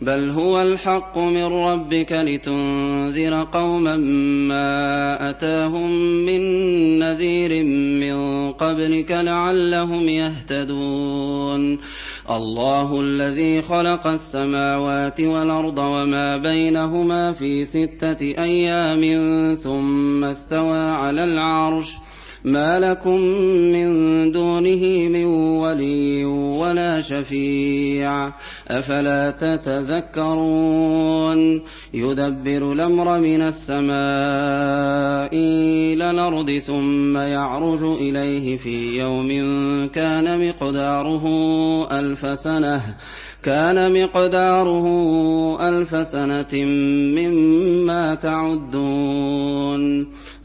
بل هو الحق من ربك لتنذر قوما ما أتاهم من نذير من قبلك لعلهم يهتدون الله الذي خلق السماوات والأرض وما بينهما في ستة أيام ثم استوى على العرش ما لكم من دونه من ولي ولا شفيع. أفلا تتذكرون؟ يدبر الأمر من السماء إلى الأرض ثم يعرج إليه في يوم كان مقداره ألف سنة. كان مقداره ألف سنة مما تعدون.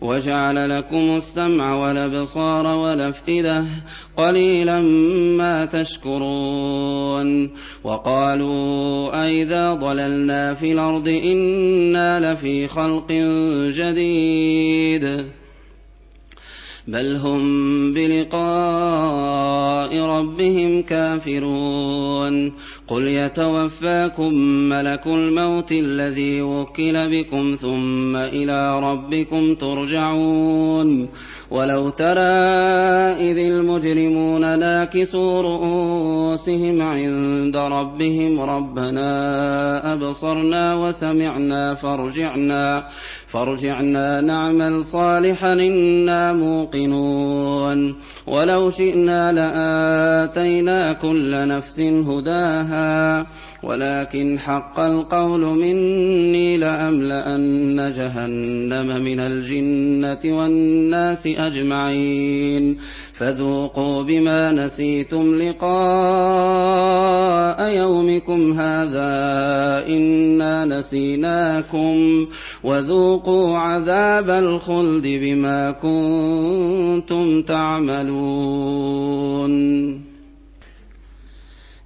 وجعل لكم السمع والأبصار والأفئدة قليلا ما تشكرون وقالوا أئذا ضللنا في الأرض إنا لفي خلق جديد بل هم بلقاء ربهم كافرون قل يتوفاكم ملك الموت الذي وكل بكم ثم إلى ربكم ترجعون ولو ترى إذ المجرمون ناكسوا رؤوسهم عند ربهم ربنا أبصرنا وسمعنا فارجعنا فارجعنا نعمل صالحا إنا موقنون ولو شئنا لآتينا كل نفس هداها. ولكن حق القول مني لأملأن جهنم من الجنة والناس أجمعين. فذوقوا بما نسيتم لقاء يومكم هذا إنا نسيناكم. وذوقوا عذاب الخلد بما كنتم تعملون.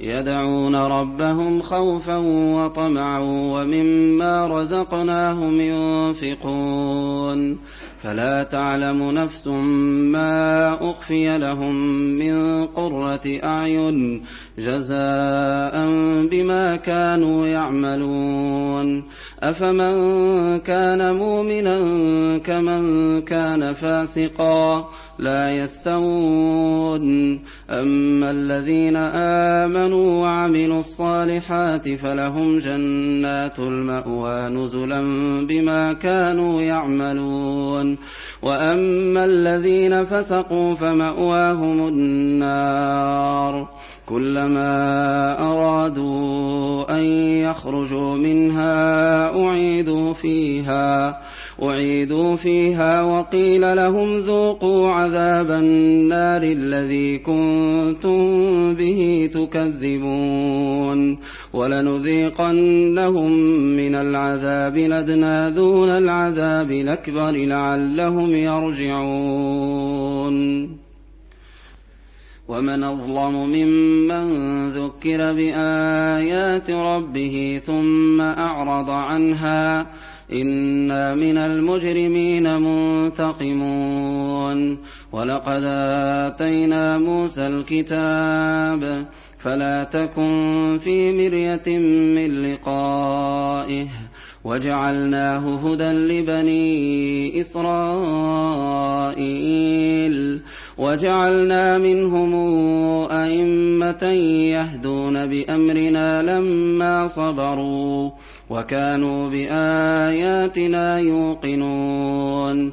يدعون ربهم خوفا وطمعا ومما رزقناهم ينفقون. فلا تعلم نفس ما أخفي لهم من قرة أعين جزاء بما كانوا يعملون. أفمن كان مؤمنا كمن كان فاسقا لا يستوون. أما الذين آمنوا وعملوا الصالحات فلهم جنات المأوى نزلا بما كانوا يعملون. واما الذين فسقوا فماواهم النار كلما ارادوا ان يخرجوا منها اعيدوا فيها أعيدوا فيها وقيل لهم ذوقوا عذاب النار الذي كنتم به تكذبون ولنذيقنهم من العذاب لدنا دون العذاب الأكبر لعلهم يرجعون. ومن أظلم ممن ذكر بآيات ربه ثم أعرض عنها إنا من المجرمين منتقمون ولقد آتينا موسى الكتاب فلا تكن في مرية من لقائه وجعلناه هدى لبني إسرائيل وجعلنا منهم أئمة يهدون بأمرنا لما صبروا وكانوا بآياتنا يوقنون.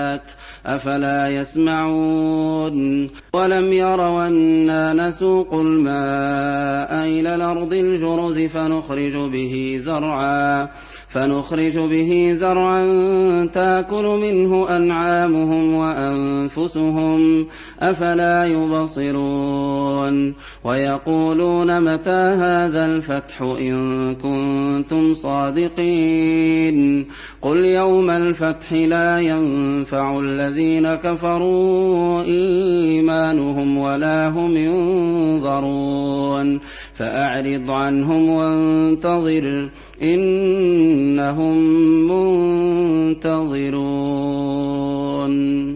أفلا يسمعون؟ ولم يروا أنا نسوق الماء إلى الأرض الجرز فنخرج به زرعا فنخرج به زرعا تأكل منه أنعامهم وأنفسهم. أفلا يبصرون؟ ويقولون متى هذا الفتح إن كنتم صادقين؟ قل يوم الفتح لا ينفع الذين كفروا إيمانهم ولا هم ينظرون فأعرض عنهم وانتظر إنهم منتظرون